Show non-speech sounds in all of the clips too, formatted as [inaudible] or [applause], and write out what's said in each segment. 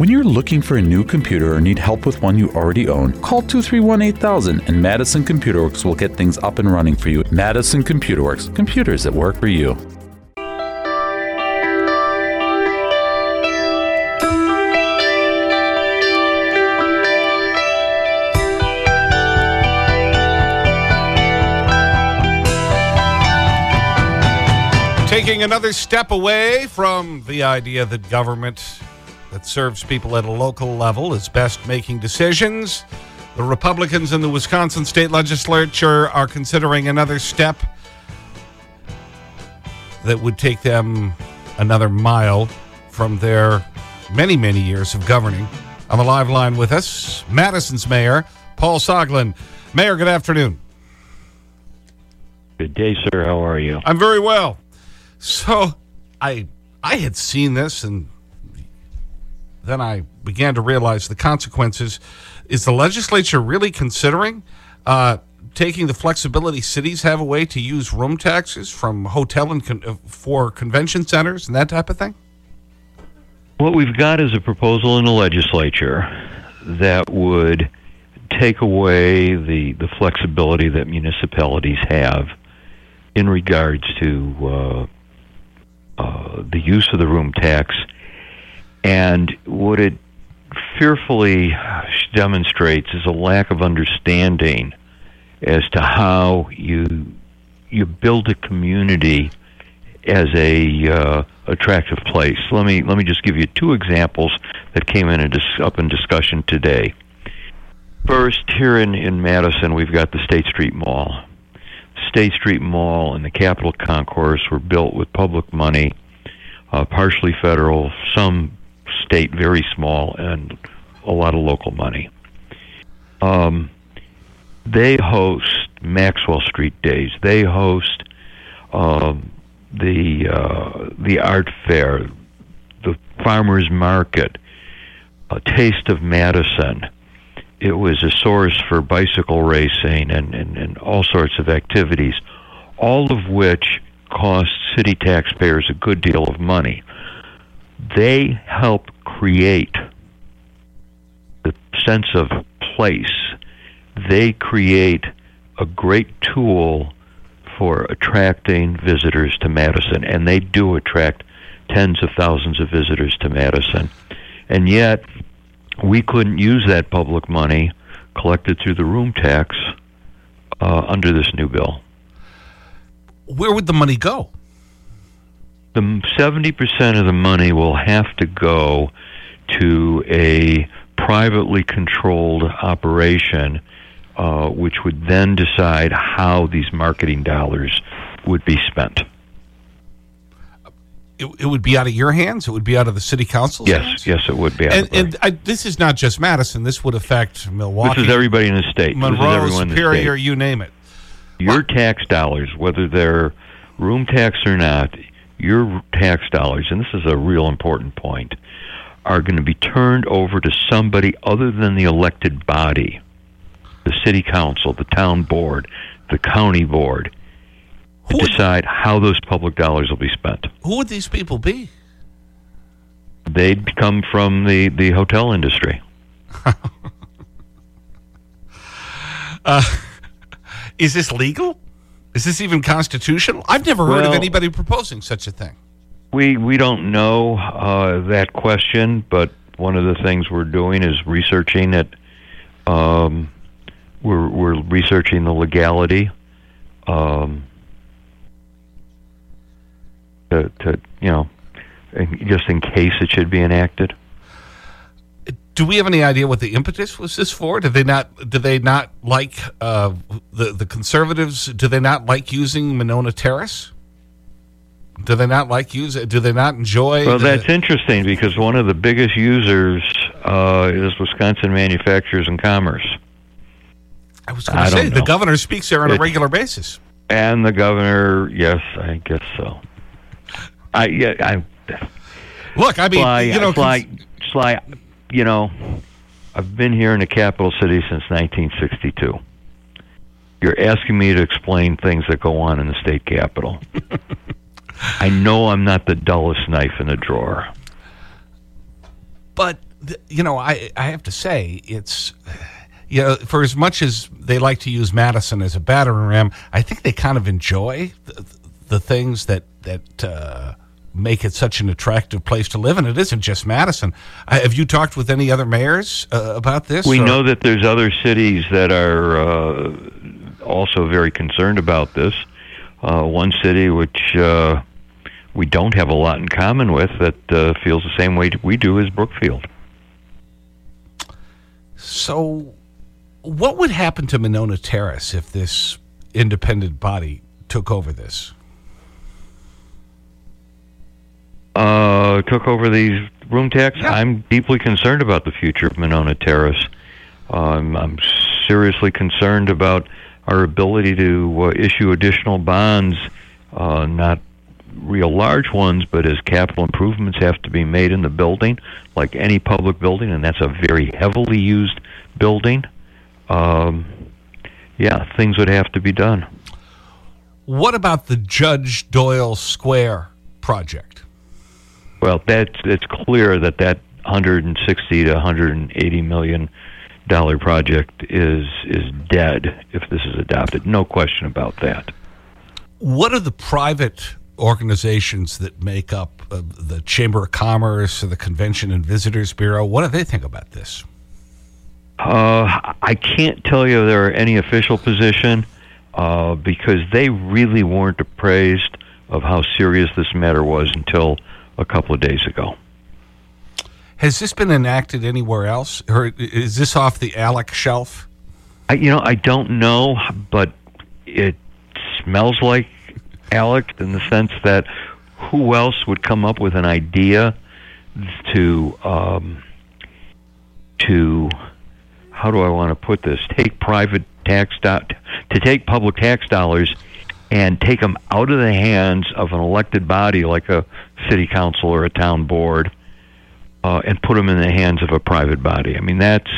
When you're looking for a new computer or need help with one you already own, call 231 8000 and Madison Computer Works will get things up and running for you. Madison Computer Works, computers that work for you. Taking another step away from the idea that government that serves people at a local level is best making decisions. The Republicans in the Wisconsin state legislature are considering another step that would take them another mile from their many, many years of governing. On the live line with us, Madison's mayor, Paul Soglin. Mayor, good afternoon. Good day, sir. How are you? I'm very well. So I, I had seen this and then I began to realize the consequences. Is the legislature really considering uh, taking the flexibility cities have away to use room taxes from hotel and con for convention centers and that type of thing? What we've got is a proposal in the legislature that would take away the, the flexibility that municipalities have in regards to uh, uh, the use of the room tax and what it fearfully demonstrates is a lack of understanding as to how you you build a community as a uh, attractive place. Let me let me just give you two examples that came in and dis- up in discussion today. First, here in, in Madison, we've got the State Street Mall. State Street Mall and the Capitol Concourse were built with public money, uh, partially federal, some state very small and a lot of local money. Um, they host Maxwell Street Days. They host um, the uh, the art fair, the farmers market, a taste of Madison. It was a source for bicycle racing and, and, and all sorts of activities, all of which cost city taxpayers a good deal of money they help create the sense of place. They create a great tool for attracting visitors to Madison, and they do attract tens of thousands of visitors to Madison. And yet, we couldn't use that public money collected through the room tax uh, under this new bill. Where would the money go? The 70% of the money will have to go to a privately controlled operation, uh, which would then decide how these marketing dollars would be spent. It, it would be out of your hands? It would be out of the city council's yes, hands? Yes, it would be. and, and I, this is not just Madison. This would affect Milwaukee. This is everybody in the state. Monroe, Superior, you name it. Your tax dollars, whether they're room tax or not, your tax dollars, and this is a real important point, are going to be turned over to somebody other than the elected body, the city council, the town board, the county board, to would, decide how those public dollars will be spent. Who would these people be? They'd come from the, the hotel industry. [laughs] uh, is this legal? Is this even constitutional? I've never heard well, of anybody proposing such a thing. We, we don't know uh, that question, but one of the things we're doing is researching it. Um, we're, we're researching the legality. Um, to, to, you know, just in case it should be enacted do we have any idea what the impetus was this for? Did they not, did they not like uh, the, the conservatives? Do they not like using Monona Terrace? Do they not like use it? Do they not enjoy? Well, that's interesting because one of the biggest users uh, is Wisconsin Manufacturers and Commerce. I was going to say, the governor speaks there on it's, a regular basis. And the governor, yes, I guess so. I, yeah, I. Look, I mean, Sly, you know, Sly, Sly, you know, I've been here in the capital city since 1962. You're asking me to explain things that go on in the state capitol. [laughs] I know I'm not the dullest knife in the drawer. But you know, I, I have to say, it's, you know, for as much as they like to use Madison as a battering ram, I think they kind of enjoy the, the things that, that uh, make it such an attractive place to live. And it isn't just Madison. Uh, have you talked with any other mayors uh, about this? We know that there's other cities that are uh, also very concerned about this. Uh, one city which uh, we don't have a lot in common with that uh, feels the same way we do is Brookfield. So, what would happen to Monona Terrace if this independent body took over this? Uh, took over these room tax. Yeah. I'm deeply concerned about the future of Monona Terrace. Um, I'm seriously concerned about our ability to uh, issue additional bonds, uh, not real large ones, but as capital improvements have to be made in the building, like any public building, and that's a very heavily used building, um, yeah, things would have to be done. What about the Judge Doyle Square project? Well, that's it's clear that that 160 to 180 million dollar project is is dead if this is adopted. No question about that. What are the private organizations that make up uh, the Chamber of Commerce or the Convention and Visitors Bureau? What do they think about this? Uh, I can't tell you there are any official position uh, because they really weren't appraised of how serious this matter was until a couple of days ago. Has this been enacted anywhere else? Or is this off the ALEC shelf? I, you know, I don't know, but it smells like ALEC in the sense that who else would come up with an idea to um, to how do I want to put this? Take private tax do- to take public tax dollars and take them out of the hands of an elected body like a city council or a town board uh, and put them in the hands of a private body. I mean, that's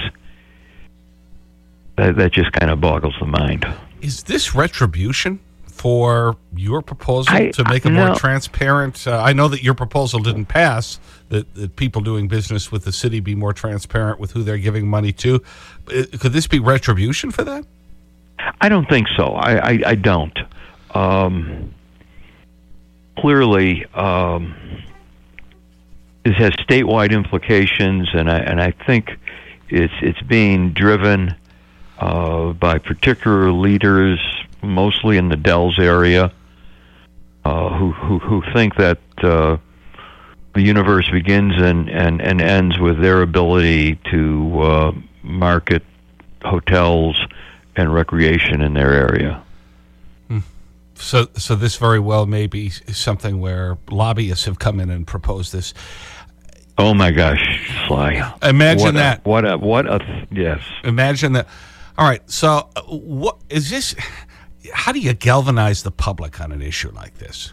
that, that just kind of boggles the mind. Is this retribution for your proposal I, to make it no. more transparent? Uh, I know that your proposal didn't pass, that, that people doing business with the city be more transparent with who they're giving money to. Uh, could this be retribution for that? I don't think so. I, I, I don't. Um, clearly, um, this has statewide implications, and I, and I think it's, it's being driven uh, by particular leaders, mostly in the Dells area, uh, who, who, who think that uh, the universe begins and, and, and ends with their ability to uh, market hotels and recreation in their area. So, so this very well may be something where lobbyists have come in and proposed this. Oh my gosh, Sly! Imagine what that. A, what a what a yes. Imagine that. All right. So, uh, what is this? How do you galvanize the public on an issue like this?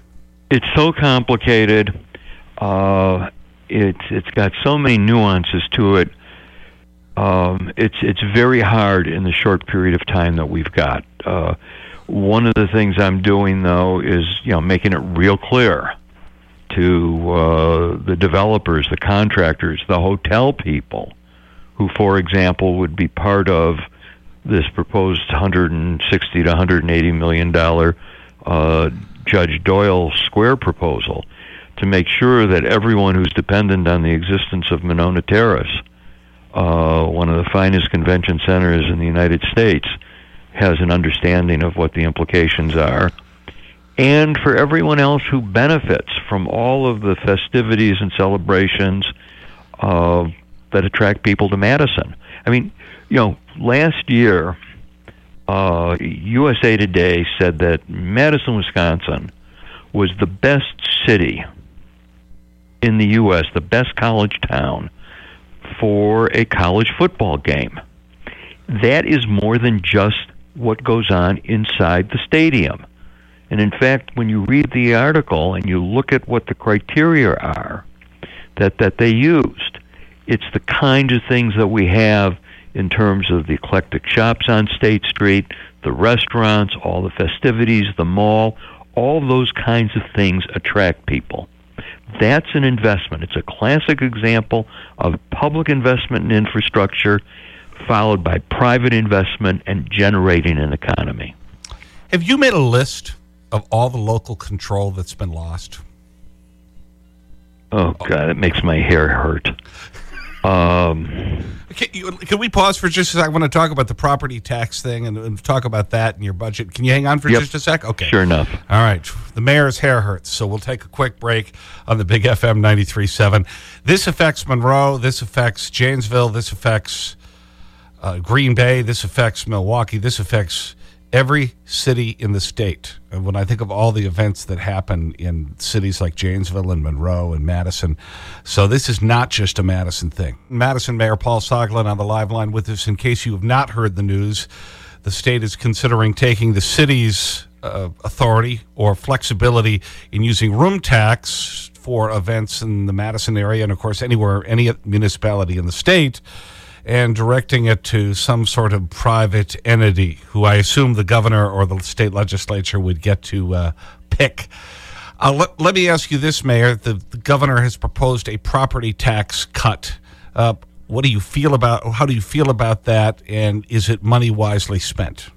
It's so complicated. Uh, it's it's got so many nuances to it. Um, it's it's very hard in the short period of time that we've got. Uh, one of the things I'm doing though is you know making it real clear to uh, the developers, the contractors, the hotel people, who, for example, would be part of this proposed 160 to 180 million dollar uh, Judge Doyle Square proposal, to make sure that everyone who's dependent on the existence of Monona Terrace, uh, one of the finest convention centers in the United States, has an understanding of what the implications are and for everyone else who benefits from all of the festivities and celebrations uh, that attract people to Madison. I mean, you know, last year, uh, USA Today said that Madison, Wisconsin was the best city in the U.S., the best college town for a college football game. That is more than just what goes on inside the stadium. And in fact, when you read the article and you look at what the criteria are that, that they used, it's the kind of things that we have in terms of the eclectic shops on State Street, the restaurants, all the festivities, the mall, all those kinds of things attract people. That's an investment. It's a classic example of public investment in infrastructure followed by private investment and generating an economy. Have you made a list of all the local control that's been lost? Oh, God, it makes my hair hurt. Um, can, you, can, we pause for just a second? I want to talk about the property tax thing and, and talk about that in your budget. Can you hang on for yep. just a sec? Okay. Sure enough. All right. The mayor's hair hurts, so we'll take a quick break on the Big FM 93.7. This affects Monroe. This affects Janesville. This affects uh, Green Bay. This affects Milwaukee. This affects every city in the state. And when I think of all the events that happen in cities like Janesville and Monroe and Madison, so this is not just a Madison thing. Madison Mayor Paul Soglin on the live line with us. In case you have not heard the news, the state is considering taking the city's uh, authority or flexibility in using room tax for events in the Madison area and, of course, anywhere, any municipality in the state and directing it to some sort of private entity who I assume the governor or the state legislature would get to uh, pick. Uh, let, let, me ask you this, Mayor. The, the, governor has proposed a property tax cut. Uh, what do you feel about, how do you feel about that, and is it money wisely spent?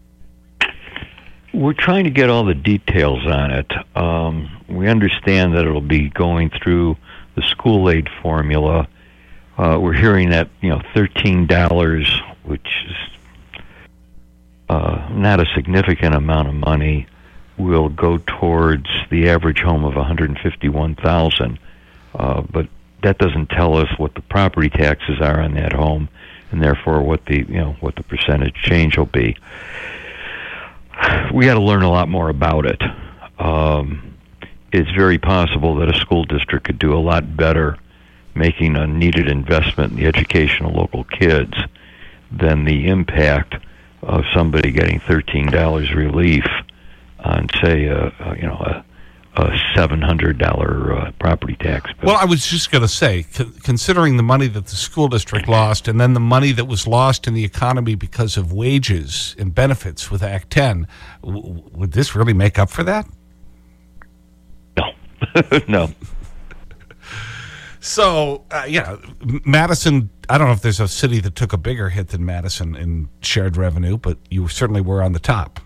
We're trying to get all the details on it. Um, we understand that it'll be going through the school aid formula uh, we're hearing that you know thirteen dollars, which is uh, not a significant amount of money, will go towards the average home of one hundred fifty-one thousand. Uh, but that doesn't tell us what the property taxes are on that home, and therefore what the you know what the percentage change will be. We got to learn a lot more about it. Um, it's very possible that a school district could do a lot better making a needed investment in the education of local kids than the impact of somebody getting thirteen dollars relief on, say, a, a you know a, a seven hundred dollar uh, property tax bill. Well, I was just going to say, considering the money that the school district lost, and then the money that was lost in the economy because of wages and benefits with Act Ten, would this really make up for that? No, [laughs] no. So, uh, yeah, Madison, I don't know if there's a city that took a bigger hit than Madison in shared revenue, but you certainly were on the top.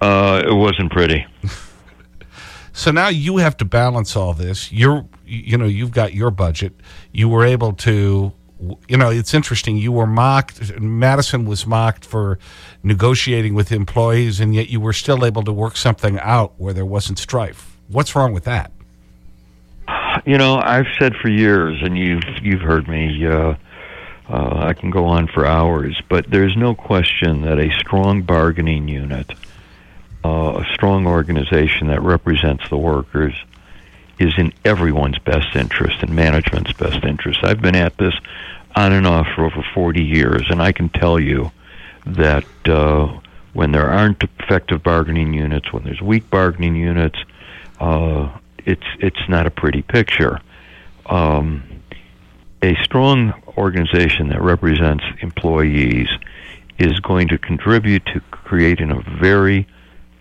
Uh, it wasn't pretty. [laughs] so now you have to balance all this. You're, you know, you've got your budget. You were able to, you know, it's interesting. You were mocked. Madison was mocked for negotiating with employees, and yet you were still able to work something out where there wasn't strife. What's wrong with that? You know, I've said for years, and you've you've heard me. Uh, uh, I can go on for hours, but there's no question that a strong bargaining unit, uh, a strong organization that represents the workers, is in everyone's best interest and management's best interest. I've been at this on and off for over 40 years, and I can tell you that uh, when there aren't effective bargaining units, when there's weak bargaining units, uh, it's it's not a pretty picture. Um, a strong organization that represents employees is going to contribute to creating a very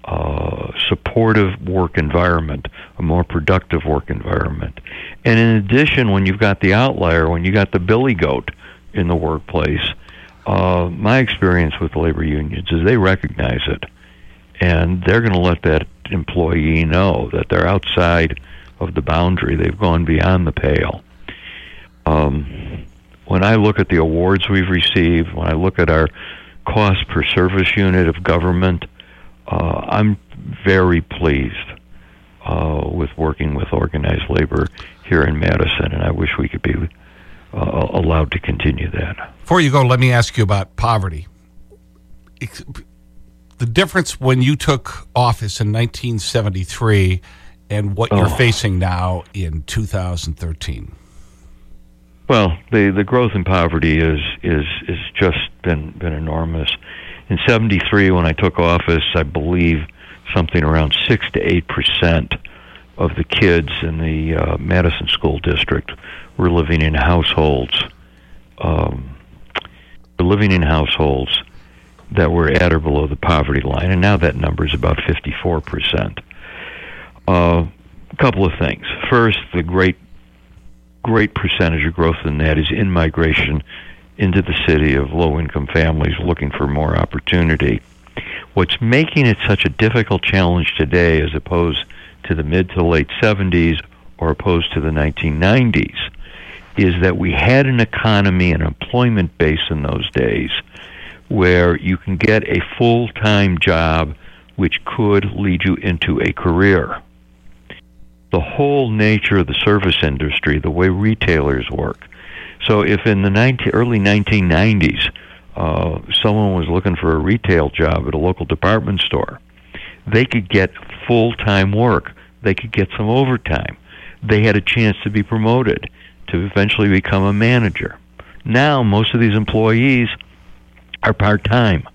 uh, supportive work environment, a more productive work environment. And in addition, when you've got the outlier, when you've got the billy goat in the workplace, uh, my experience with labor unions is they recognize it and they're going to let that employee know that they're outside of the boundary. They've gone beyond the pale. Um, when I look at the awards we've received, when I look at our cost per service unit of government, uh, I'm very pleased uh, with working with organized labor here in Madison, and I wish we could be uh, allowed to continue that. Before you go, let me ask you about poverty the difference when you took office in 1973 and what you're oh. facing now in 2013? Well, the the growth in poverty is is is just been been enormous. In '73, when I took office, I believe something around six to eight percent of the kids in the uh, Madison School District were living in households. Um, living in households that were at or below the poverty line, and now that number is about 54%. Uh, a couple of things. First, the great, great percentage of growth in that is in migration into the city of low income families looking for more opportunity. What's making it such a difficult challenge today as opposed to the mid to late 70s or opposed to the 1990s is that we had an economy and employment base in those days where you can get a full time job which could lead you into a career. The whole nature of the service industry, the way retailers work. So, if in the 19, early 1990s uh, someone was looking for a retail job at a local department store, they could get full time work. They could get some overtime. They had a chance to be promoted to eventually become a manager. Now, most of these employees are part time.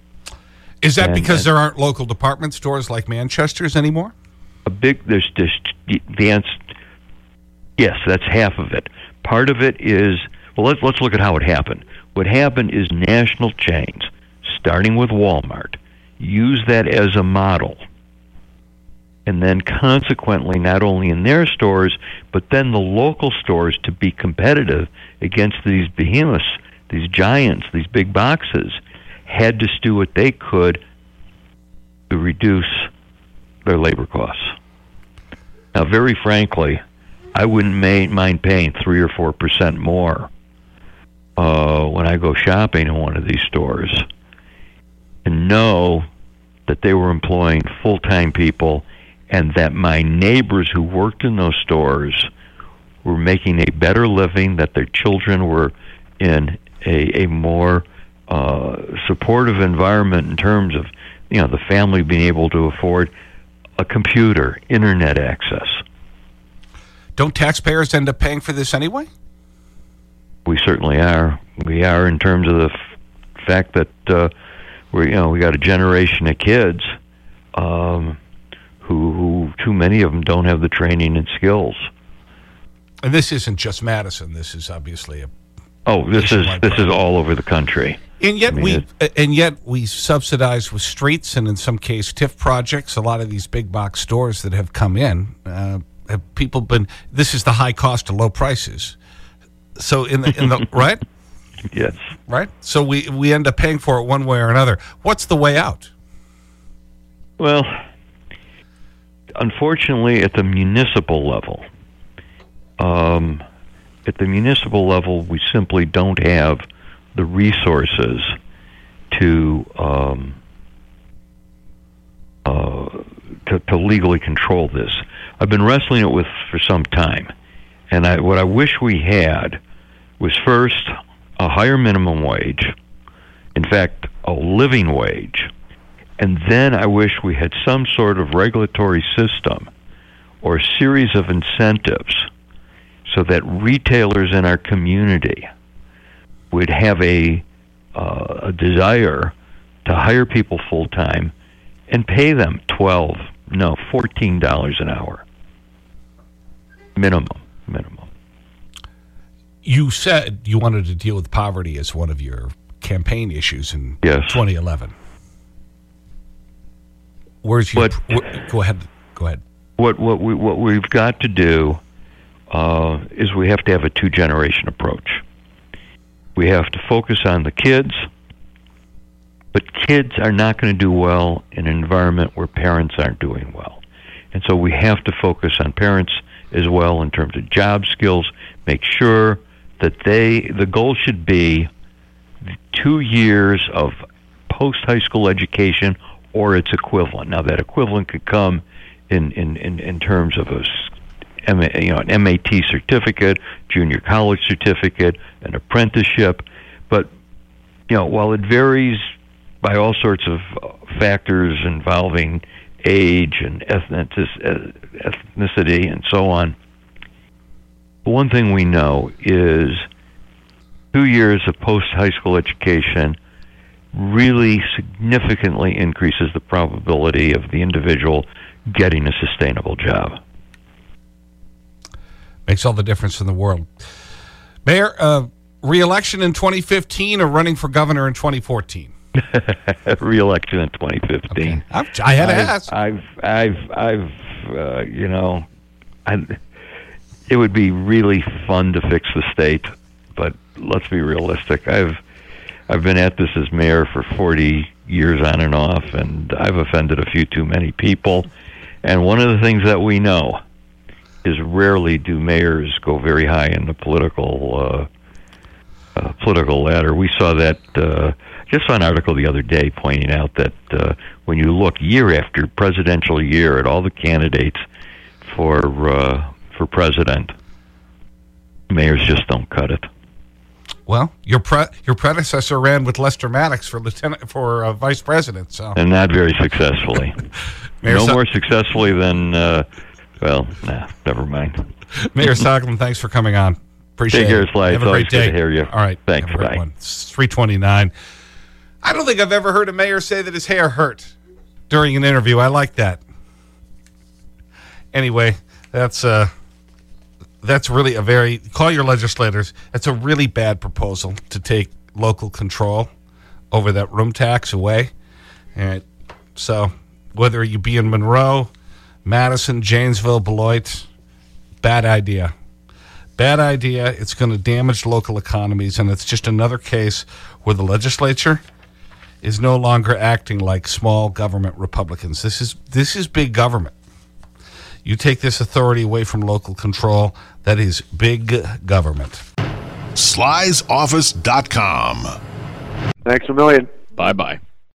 Is that and, because and there aren't local department stores like Manchester's anymore? A big, there's just, the answer, yes, that's half of it. Part of it is, well, let's, let's look at how it happened. What happened is national chains, starting with Walmart, use that as a model. And then consequently, not only in their stores, but then the local stores to be competitive against these behemoths, these giants, these big boxes had to do what they could to reduce their labor costs. Now, very frankly, I wouldn't mind paying three or four percent more uh, when I go shopping in one of these stores, and know that they were employing full-time people, and that my neighbors who worked in those stores were making a better living, that their children were in a, a more uh, supportive environment in terms of you know the family being able to afford a computer, internet access. Don't taxpayers end up paying for this anyway? We certainly are. We are in terms of the f- fact that uh, we you know we got a generation of kids um, who, who too many of them don't have the training and skills. And this isn't just Madison. This is obviously a Oh, this is this is all over the country. And yet I mean, we and yet we subsidize with streets and in some case TIF projects. A lot of these big box stores that have come in, uh, have people been? This is the high cost to low prices. So in the in the [laughs] right. Yes. Right. So we we end up paying for it one way or another. What's the way out? Well, unfortunately, at the municipal level, um, at the municipal level, we simply don't have the resources to um, uh, to, to, legally control this. I've been wrestling it with for some time, and I, what I wish we had was first a higher minimum wage, in fact, a living wage, and then I wish we had some sort of regulatory system or series of incentives so that retailers in our community would have a, uh, a desire to hire people full time and pay them 12 no $14 an hour minimum minimum you said you wanted to deal with poverty as one of your campaign issues in yes. 2011 where's your but, go ahead go ahead what what we what we've got to do uh, is we have to have a two generation approach. We have to focus on the kids, but kids are not going to do well in an environment where parents aren't doing well. And so we have to focus on parents as well in terms of job skills, make sure that they, the goal should be two years of post high school education or its equivalent. Now, that equivalent could come in, in, in, in terms of a you know, an MAT certificate, junior college certificate, an apprenticeship. But, you know, while it varies by all sorts of factors involving age and ethnicity and so on, one thing we know is two years of post high school education really significantly increases the probability of the individual getting a sustainable job. Makes all the difference in the world. Mayor, uh, re-election in 2015 or running for governor in 2014? [laughs] re-election in 2015. Okay. i had to I've, ask. I've, I've, I've uh, you know, I, it would be really fun to fix the state, but let's be realistic. I've I've been at this as mayor for 40 years on and off, and I've offended a few too many people. And one of the things that we know is rarely do mayors go very high in the political uh, uh, political ladder. We saw that. Uh, just saw an article the other day pointing out that uh, when you look year after presidential year at all the candidates for uh, for president, mayors just don't cut it. Well, your pre your predecessor ran with Lester Maddox for lieutenant for uh, vice president, so and not very successfully. [laughs] No more successfully than uh, well, nah, never mind. Mayor Soglin, thanks for coming on. Appreciate Take care, it. Sly. Have It's a great day. to hear you. All right. Thanks. Have a great Bye. one. It's 329. I don't think I've ever heard a mayor say that his hair hurt during an interview. I like that. Anyway, that's uh, that's really a very, call your legislators. That's a really bad proposal to take local control over that room tax away. All right. So whether you be in Monroe, Madison, Janesville, Beloit, bad idea. Bad idea. It's going to damage local economies, and it's just another case where the legislature is no longer acting like small government Republicans. This is, this is big government. You take this authority away from local control, that is big government. slysoffice.com. Thanks a million. Bye bye.